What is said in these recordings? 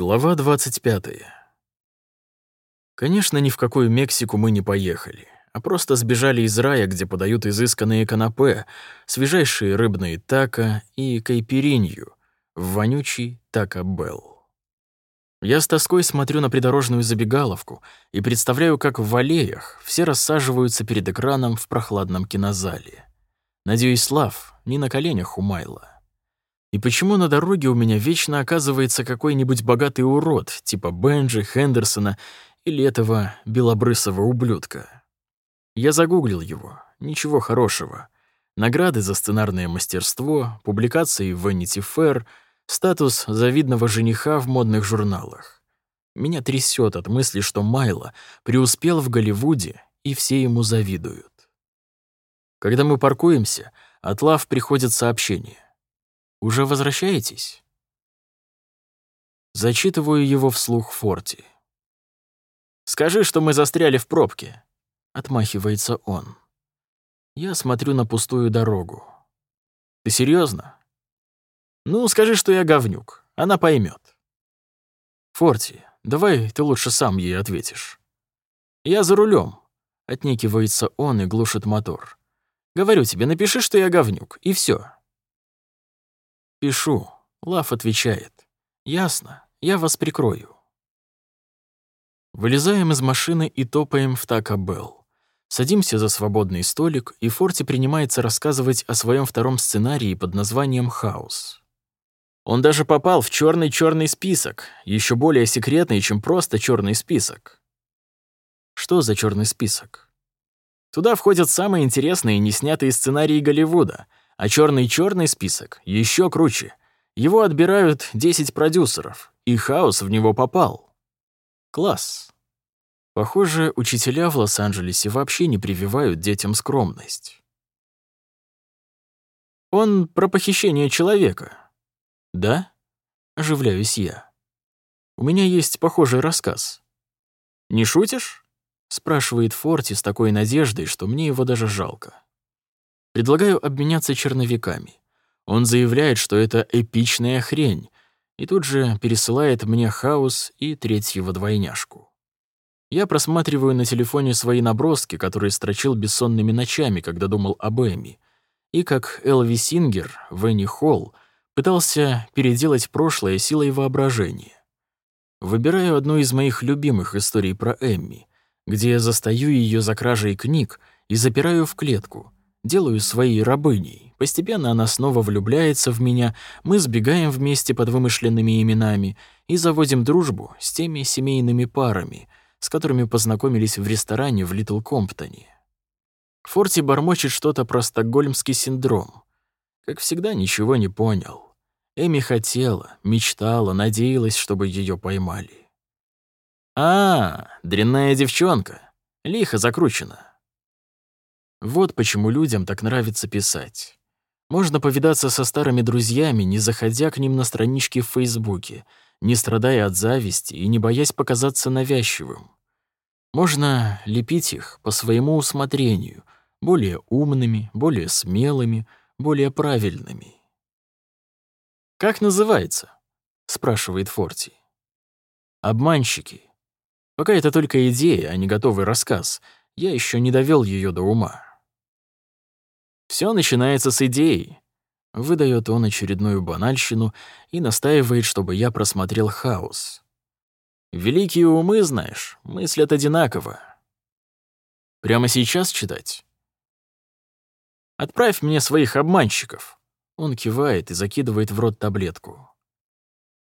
Глава 25. Конечно, ни в какую Мексику мы не поехали, а просто сбежали из рая, где подают изысканные канапе, свежайшие рыбные тако и кайперинью в вонючий тако Белл. Я с тоской смотрю на придорожную забегаловку и представляю, как в аллеях все рассаживаются перед экраном в прохладном кинозале. Надеюсь, Слав не на коленях у Майла. И почему на дороге у меня вечно оказывается какой-нибудь богатый урод, типа Бенджи, Хендерсона или этого белобрысого ублюдка? Я загуглил его. Ничего хорошего. Награды за сценарное мастерство, публикации в Vanity Fair, статус завидного жениха в модных журналах. Меня трясет от мысли, что Майло преуспел в Голливуде, и все ему завидуют. Когда мы паркуемся, от Лав приходит сообщение. Уже возвращаетесь?» Зачитываю его вслух Форти. «Скажи, что мы застряли в пробке», — отмахивается он. Я смотрю на пустую дорогу. «Ты серьезно? «Ну, скажи, что я говнюк. Она поймет. «Форти, давай ты лучше сам ей ответишь». «Я за рулем. отнекивается он и глушит мотор. «Говорю тебе, напиши, что я говнюк, и все. «Пишу», — Лав отвечает. «Ясно, я вас прикрою». Вылезаем из машины и топаем в Тако Белл. Садимся за свободный столик, и Форти принимается рассказывать о своем втором сценарии под названием «Хаус». Он даже попал в черный черный список, еще более секретный, чем просто черный список. Что за черный список? Туда входят самые интересные неснятые сценарии Голливуда — а черный черный список еще круче. Его отбирают 10 продюсеров, и хаос в него попал. Класс. Похоже, учителя в Лос-Анджелесе вообще не прививают детям скромность. Он про похищение человека. Да? Оживляюсь я. У меня есть похожий рассказ. Не шутишь? Спрашивает Форти с такой надеждой, что мне его даже жалко. Предлагаю обменяться черновиками. Он заявляет, что это эпичная хрень, и тут же пересылает мне хаос и третьего двойняшку. Я просматриваю на телефоне свои наброски, которые строчил бессонными ночами, когда думал об Эми, и как Элви Сингер, Венни Холл, пытался переделать прошлое силой воображения. Выбираю одну из моих любимых историй про Эмми, где я застаю ее за кражей книг и запираю в клетку — делаю своей рабыней. Постепенно она снова влюбляется в меня, мы сбегаем вместе под вымышленными именами и заводим дружбу с теми семейными парами, с которыми познакомились в ресторане в Литл Комптоне. Форти бормочет что-то про стокгольмский синдром. Как всегда, ничего не понял. Эми хотела, мечтала, надеялась, чтобы ее поймали. «А, дрянная девчонка. Лихо закручена. Вот почему людям так нравится писать. Можно повидаться со старыми друзьями, не заходя к ним на странички в Фейсбуке, не страдая от зависти и не боясь показаться навязчивым. Можно лепить их по своему усмотрению, более умными, более смелыми, более правильными. «Как называется?» — спрашивает Форти. «Обманщики. Пока это только идея, а не готовый рассказ. Я еще не довел ее до ума». Все начинается с идеи. Выдает он очередную банальщину и настаивает, чтобы я просмотрел хаос. Великие умы, знаешь, мыслят одинаково. Прямо сейчас читать? Отправь мне своих обманщиков. Он кивает и закидывает в рот таблетку.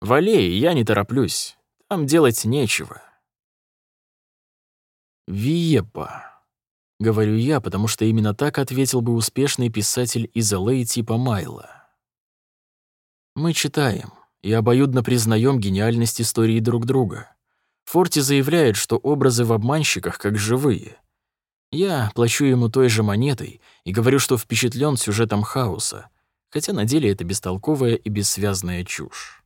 Валей, я не тороплюсь. Там делать нечего. Виепа. — говорю я, потому что именно так ответил бы успешный писатель из Л.А. типа Майла. Мы читаем и обоюдно признаем гениальность истории друг друга. Форти заявляет, что образы в обманщиках как живые. Я плачу ему той же монетой и говорю, что впечатлен сюжетом хаоса, хотя на деле это бестолковая и бессвязная чушь.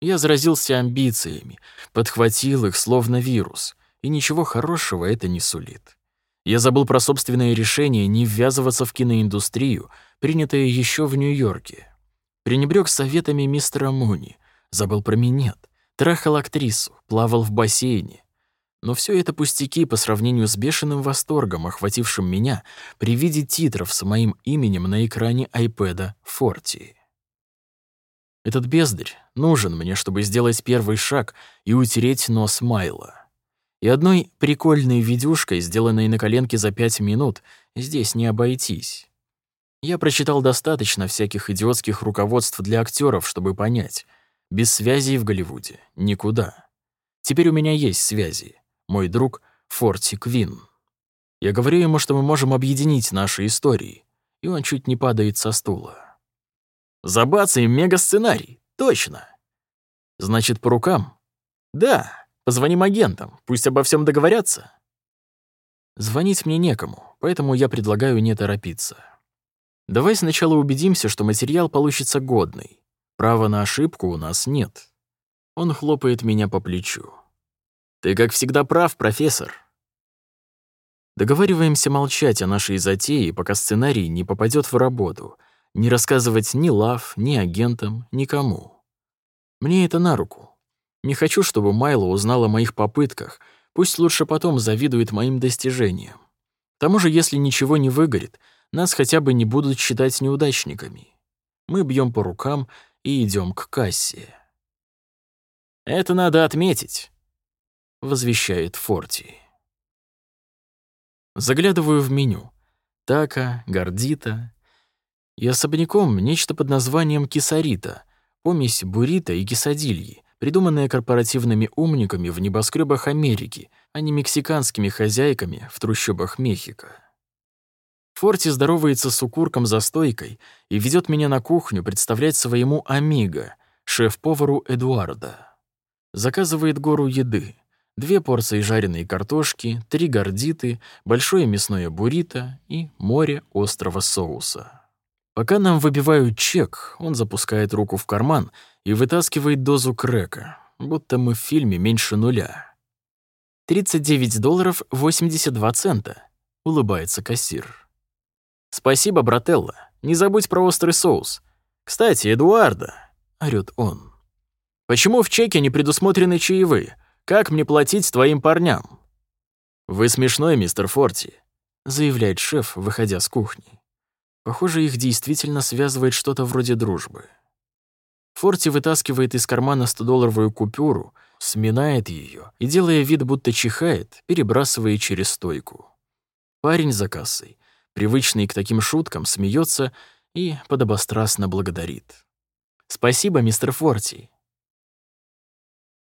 Я заразился амбициями, подхватил их словно вирус, и ничего хорошего это не сулит. Я забыл про собственное решение не ввязываться в киноиндустрию, принятое еще в Нью-Йорке. Пренебрег советами мистера Муни, забыл про минет, трахал актрису, плавал в бассейне. Но все это пустяки по сравнению с бешеным восторгом, охватившим меня при виде титров с моим именем на экране айпэда Форти. Этот бездарь нужен мне, чтобы сделать первый шаг и утереть нос Майла. И одной прикольной видюшкой, сделанной на коленке за пять минут, здесь не обойтись. Я прочитал достаточно всяких идиотских руководств для актеров, чтобы понять. Без связей в Голливуде никуда. Теперь у меня есть связи. Мой друг Форти Квин. Я говорю ему, что мы можем объединить наши истории, и он чуть не падает со стула. Забацаем мега-сценарий, точно. Значит, по рукам? Да, позвоним агентам, пусть обо всем договорятся. Звонить мне некому, поэтому я предлагаю не торопиться. Давай сначала убедимся, что материал получится годный. Права на ошибку у нас нет. Он хлопает меня по плечу. Ты, как всегда, прав, профессор. Договариваемся молчать о нашей затее, пока сценарий не попадет в работу, не рассказывать ни лав, ни агентам, никому. Мне это на руку. Не хочу, чтобы Майло узнал о моих попытках, пусть лучше потом завидует моим достижениям. К тому же, если ничего не выгорит, нас хотя бы не будут считать неудачниками. Мы бьем по рукам и идем к кассе. «Это надо отметить», — возвещает Форти. Заглядываю в меню. Така, гордита. И особняком нечто под названием кисарита, помесь буррито и кисадильи, придуманная корпоративными умниками в небоскребах Америки, а не мексиканскими хозяйками в трущобах Мехико. Форти здоровается с укурком за стойкой и ведет меня на кухню представлять своему амиго, шеф-повару Эдуарда. Заказывает гору еды. Две порции жареной картошки, три гордиты, большое мясное буррито и море острого соуса. Пока нам выбивают чек, он запускает руку в карман и вытаскивает дозу крека, будто мы в фильме меньше нуля. 39 долларов 82 цента, улыбается кассир. «Спасибо, брателла. Не забудь про острый соус. Кстати, Эдуарда», — орёт он. «Почему в чеке не предусмотрены чаевые? Как мне платить твоим парням?» «Вы смешной, мистер Форти», — заявляет шеф, выходя с кухни. Похоже, их действительно связывает что-то вроде дружбы. Форти вытаскивает из кармана 100-долларовую купюру, сминает ее и, делая вид, будто чихает, перебрасывает через стойку. Парень за кассой привычный к таким шуткам, смеется и подобострастно благодарит. «Спасибо, мистер Форти».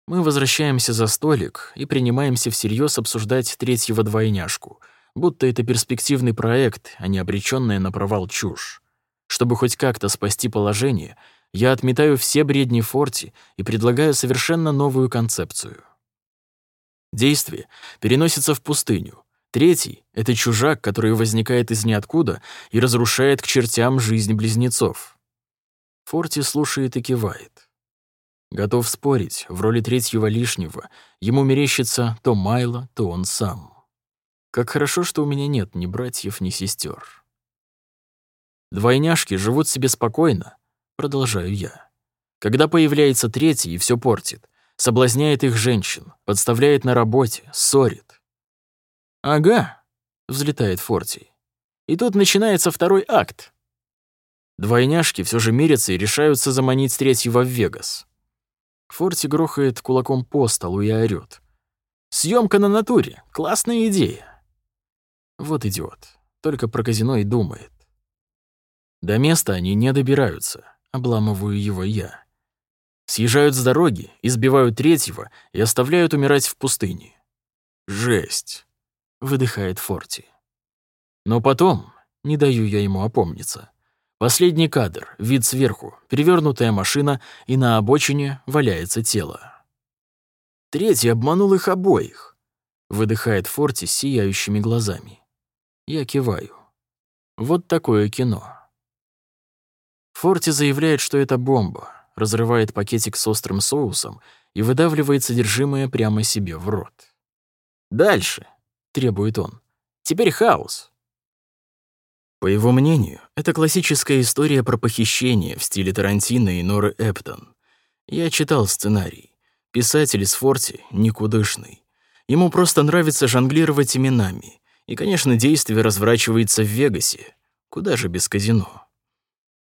Мы возвращаемся за столик и принимаемся всерьез обсуждать третьего двойняшку, будто это перспективный проект, а не обречённая на провал чушь. Чтобы хоть как-то спасти положение, я отметаю все бредни Форти и предлагаю совершенно новую концепцию. Действие переносится в пустыню, Третий — это чужак, который возникает из ниоткуда и разрушает к чертям жизнь близнецов. Форти слушает и кивает. Готов спорить, в роли третьего лишнего ему мерещится то Майло, то он сам. Как хорошо, что у меня нет ни братьев, ни сестер. Двойняшки живут себе спокойно, продолжаю я. Когда появляется третий и все портит, соблазняет их женщин, подставляет на работе, ссорит. «Ага», — взлетает Форти. И тут начинается второй акт. Двойняшки все же мирятся и решаются заманить третьего в Вегас. Форти грохает кулаком по столу и орёт. Съемка на натуре. Классная идея». Вот идиот. Только про казино и думает. До места они не добираются. Обламываю его я. Съезжают с дороги, избивают третьего и оставляют умирать в пустыне. Жесть выдыхает Форти. Но потом, не даю я ему опомниться. Последний кадр, вид сверху, перевернутая машина, и на обочине валяется тело. Третий обманул их обоих, выдыхает Форти с сияющими глазами. Я киваю. Вот такое кино. Форти заявляет, что это бомба, разрывает пакетик с острым соусом и выдавливает содержимое прямо себе в рот. Дальше — требует он. «Теперь хаос». По его мнению, это классическая история про похищение в стиле Тарантино и Норы Эптон. Я читал сценарий. Писатель из Форти никудышный. Ему просто нравится жонглировать именами. И, конечно, действие разворачивается в Вегасе. Куда же без казино?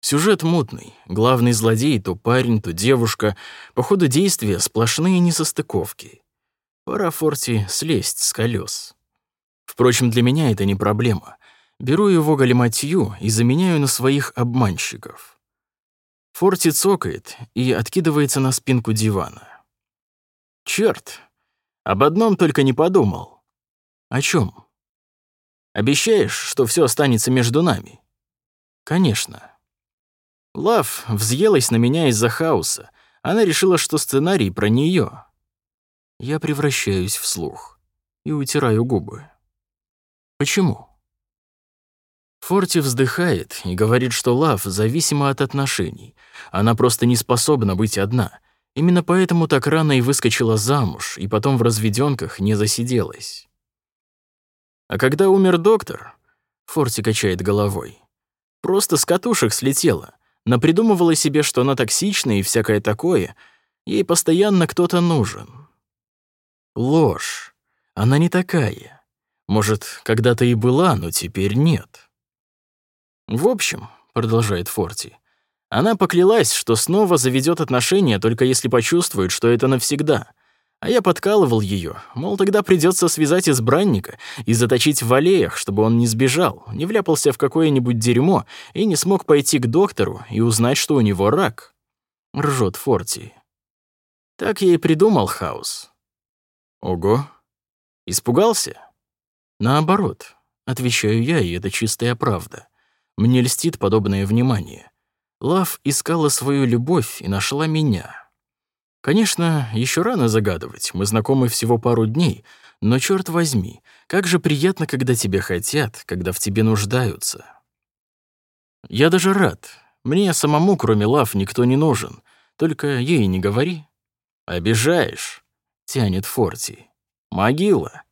Сюжет мутный. Главный злодей то парень, то девушка. По ходу действия сплошные несостыковки. Пора Форти слезть с колес. Впрочем, для меня это не проблема. Беру его галиматью и заменяю на своих обманщиков. Форти цокает и откидывается на спинку дивана. Черт, об одном только не подумал. О чем? Обещаешь, что все останется между нами? Конечно. Лав взъелась на меня из-за хаоса. Она решила, что сценарий про нее. Я превращаюсь в слух и утираю губы. Почему? Форти вздыхает и говорит, что Лав зависима от отношений. Она просто не способна быть одна. Именно поэтому так рано и выскочила замуж, и потом в разведёнках не засиделась. А когда умер доктор, Форти качает головой, просто с катушек слетела, напридумывала себе, что она токсична и всякое такое, ей постоянно кто-то нужен. Ложь. Она не такая. Может, когда-то и была, но теперь нет. В общем, продолжает Форти, она поклялась, что снова заведет отношения, только если почувствует, что это навсегда. А я подкалывал ее, мол, тогда придется связать избранника и заточить в аллеях, чтобы он не сбежал, не вляпался в какое-нибудь дерьмо и не смог пойти к доктору и узнать, что у него рак. Ржет Форти. Так я и придумал хаос. Ого. Испугался? Наоборот, отвечаю я, и это чистая правда. Мне льстит подобное внимание. Лав искала свою любовь и нашла меня. Конечно, еще рано загадывать, мы знакомы всего пару дней, но черт возьми, как же приятно, когда тебя хотят, когда в тебе нуждаются. Я даже рад. Мне самому, кроме Лав, никто не нужен. Только ей не говори. Обижаешь, тянет Форти. Могила.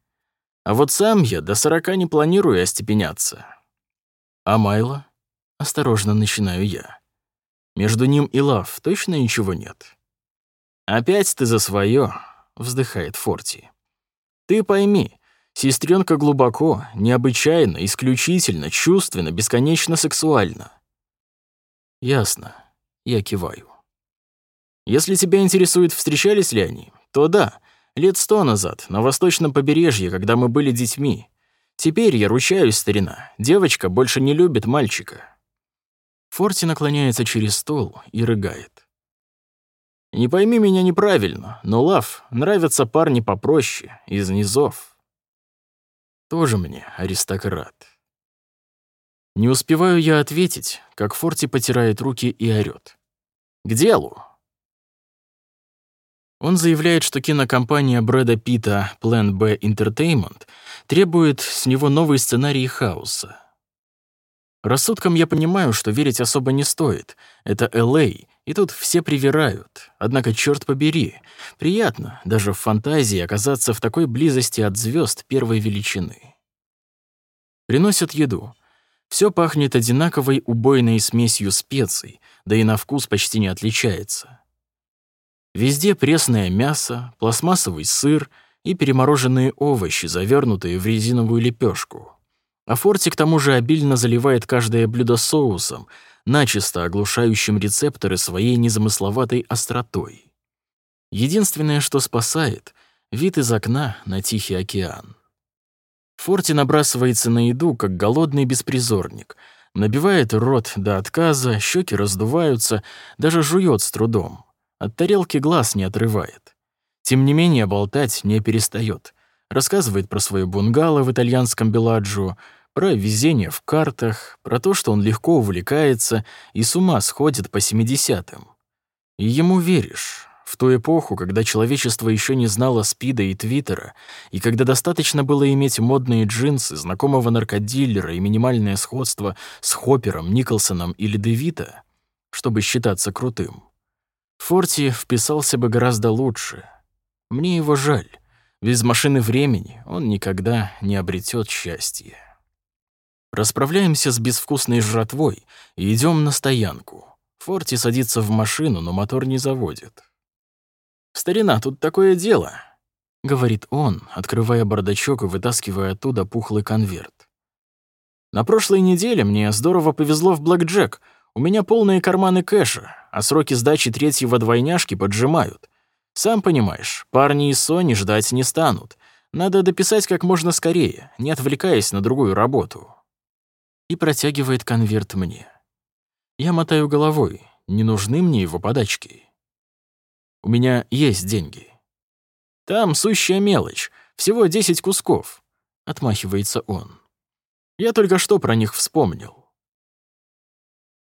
А вот сам я до сорока не планирую остепеняться. А Майло? Осторожно начинаю я. Между ним и Лав точно ничего нет? Опять ты за свое, вздыхает Форти. Ты пойми, сестренка глубоко, необычайно, исключительно, чувственно, бесконечно сексуальна. Ясно. Я киваю. Если тебя интересует, встречались ли они, то да, лет сто назад, на восточном побережье, когда мы были детьми. Теперь я ручаюсь, старина. Девочка больше не любит мальчика. Форти наклоняется через стол и рыгает. Не пойми меня неправильно, но Лав нравятся парни попроще, из низов. Тоже мне аристократ. Не успеваю я ответить, как Форти потирает руки и орёт. «К делу!» Он заявляет, что кинокомпания Брэда Питта Plan B Entertainment требует с него новый сценарий хаоса. Рассудком я понимаю, что верить особо не стоит. Это Л.А., и тут все привирают. Однако, черт побери, приятно даже в фантазии оказаться в такой близости от звезд первой величины. Приносят еду. Все пахнет одинаковой убойной смесью специй, да и на вкус почти не отличается. Везде пресное мясо, пластмассовый сыр и перемороженные овощи, завернутые в резиновую лепешку. А Форти к тому же обильно заливает каждое блюдо соусом, начисто оглушающим рецепторы своей незамысловатой остротой. Единственное, что спасает — вид из окна на Тихий океан. Форти набрасывается на еду, как голодный беспризорник, набивает рот до отказа, щеки раздуваются, даже жует с трудом. От тарелки глаз не отрывает. Тем не менее, болтать не перестает. Рассказывает про свое бунгало в итальянском Беладжио, про везение в картах, про то, что он легко увлекается и с ума сходит по 70-м. И ему веришь. В ту эпоху, когда человечество еще не знало спида и твиттера, и когда достаточно было иметь модные джинсы, знакомого наркодиллера и минимальное сходство с Хоппером, Николсоном или Девита, чтобы считаться крутым. Форти вписался бы гораздо лучше. Мне его жаль. Без машины времени он никогда не обретет счастье. Расправляемся с безвкусной жратвой и идем на стоянку. Форти садится в машину, но мотор не заводит. «Старина, тут такое дело», — говорит он, открывая бардачок и вытаскивая оттуда пухлый конверт. «На прошлой неделе мне здорово повезло в блэкджек. У меня полные карманы кэша, а сроки сдачи третьего двойняшки поджимают. Сам понимаешь, парни из Sony ждать не станут. Надо дописать как можно скорее, не отвлекаясь на другую работу». И протягивает конверт мне. Я мотаю головой, не нужны мне его подачки. У меня есть деньги. Там сущая мелочь, всего 10 кусков, отмахивается он. Я только что про них вспомнил.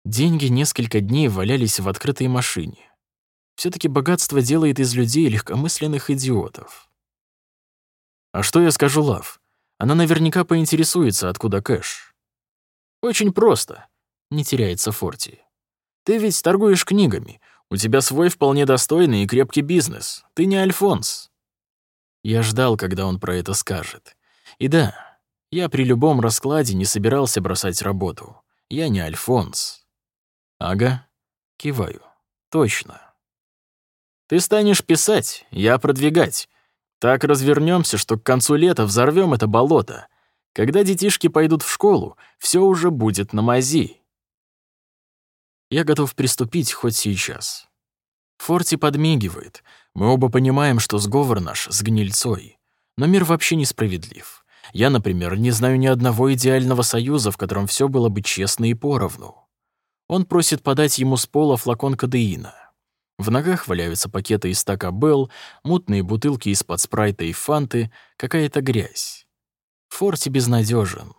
Деньги несколько дней валялись в открытой машине. все таки богатство делает из людей легкомысленных идиотов. А что я скажу Лав? Она наверняка поинтересуется, откуда кэш. Очень просто, не теряется Форти. Ты ведь торгуешь книгами. У тебя свой вполне достойный и крепкий бизнес. Ты не Альфонс. Я ждал, когда он про это скажет. И да, я при любом раскладе не собирался бросать работу. Я не Альфонс. Ага, киваю. Точно. Ты станешь писать, я продвигать. Так развернемся, что к концу лета взорвем это болото. Когда детишки пойдут в школу, все уже будет на мази. Я готов приступить хоть сейчас. Форти подмигивает. Мы оба понимаем, что сговор наш с гнильцой. Но мир вообще несправедлив. Я, например, не знаю ни одного идеального союза, в котором все было бы честно и поровну. Он просит подать ему с пола флакон кадеина. В ногах валяются пакеты из Така Белл, мутные бутылки из-под спрайта и фанты, какая-то грязь. Форти безнадежен.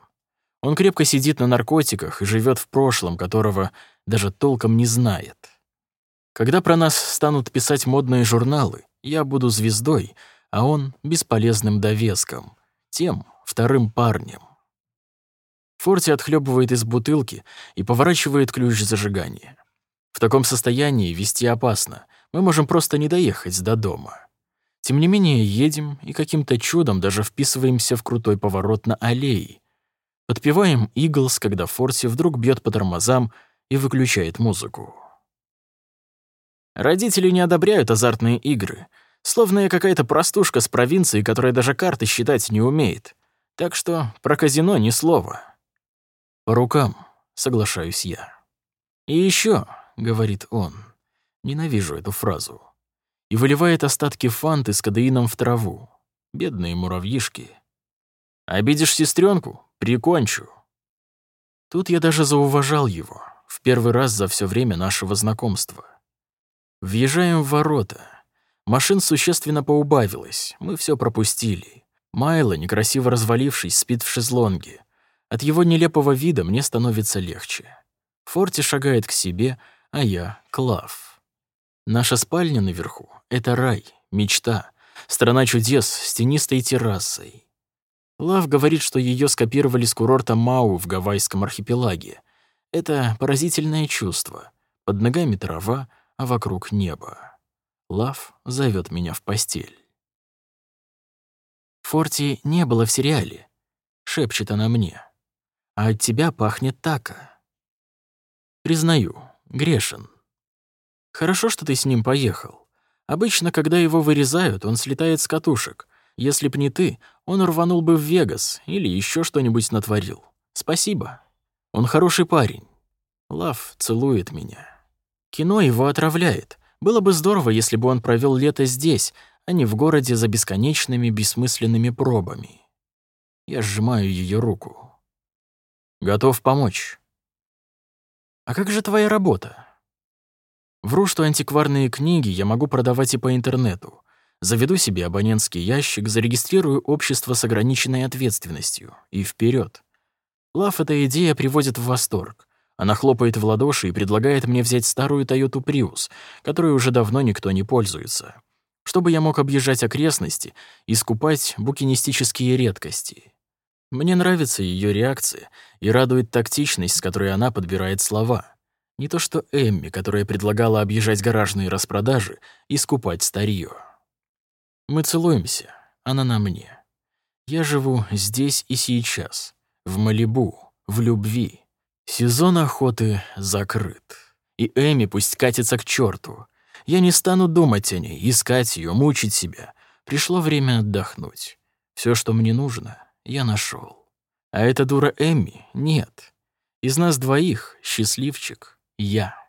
Он крепко сидит на наркотиках и живет в прошлом, которого даже толком не знает. Когда про нас станут писать модные журналы, я буду звездой, а он — бесполезным довеском, тем вторым парнем. Форти отхлебывает из бутылки и поворачивает ключ зажигания. В таком состоянии вести опасно, мы можем просто не доехать до дома. Тем не менее, едем и каким-то чудом даже вписываемся в крутой поворот на аллее, Подпеваем «Иглс», когда Форси вдруг бьет по тормозам и выключает музыку. Родители не одобряют азартные игры, словно я какая-то простушка с провинции, которая даже карты считать не умеет. Так что про казино ни слова. По рукам, соглашаюсь я. И еще, говорит он, ненавижу эту фразу, и выливает остатки фанты с кадеином в траву. Бедные муравьишки. Обидишь сестренку? Прикончу. Тут я даже зауважал его, в первый раз за все время нашего знакомства. Въезжаем в ворота. Машин существенно поубавилось, мы все пропустили. Майло, некрасиво развалившись, спит в шезлонге. От его нелепого вида мне становится легче. Форти шагает к себе, а я — к Лав. Наша спальня наверху — это рай, мечта, страна чудес с тенистой террасой. Лав говорит, что ее скопировали с курорта Мау в Гавайском архипелаге. Это поразительное чувство. Под ногами трава, а вокруг небо. Лав зовет меня в постель. «Форти не было в сериале», — шепчет она мне. «А от тебя пахнет така». Признаю, грешен. Хорошо, что ты с ним поехал. Обычно, когда его вырезают, он слетает с катушек — если б не ты, он рванул бы в Вегас или еще что-нибудь натворил. Спасибо. Он хороший парень. Лав целует меня. Кино его отравляет. Было бы здорово, если бы он провел лето здесь, а не в городе за бесконечными бессмысленными пробами. Я сжимаю ее руку. Готов помочь. А как же твоя работа? Вру, что антикварные книги я могу продавать и по интернету. Заведу себе абонентский ящик, зарегистрирую общество с ограниченной ответственностью. И вперед. Лав эта идея приводит в восторг. Она хлопает в ладоши и предлагает мне взять старую Toyota Prius, которой уже давно никто не пользуется, чтобы я мог объезжать окрестности и скупать букинистические редкости. Мне нравится ее реакция и радует тактичность, с которой она подбирает слова. Не то что Эмми, которая предлагала объезжать гаражные распродажи и скупать старье. Мы целуемся, она на мне. Я живу здесь и сейчас, в Малибу, в любви. Сезон охоты закрыт. И Эми пусть катится к черту. Я не стану думать о ней, искать ее, мучить себя. Пришло время отдохнуть. Все, что мне нужно, я нашел. А эта дура Эмми — нет. Из нас двоих счастливчик — я.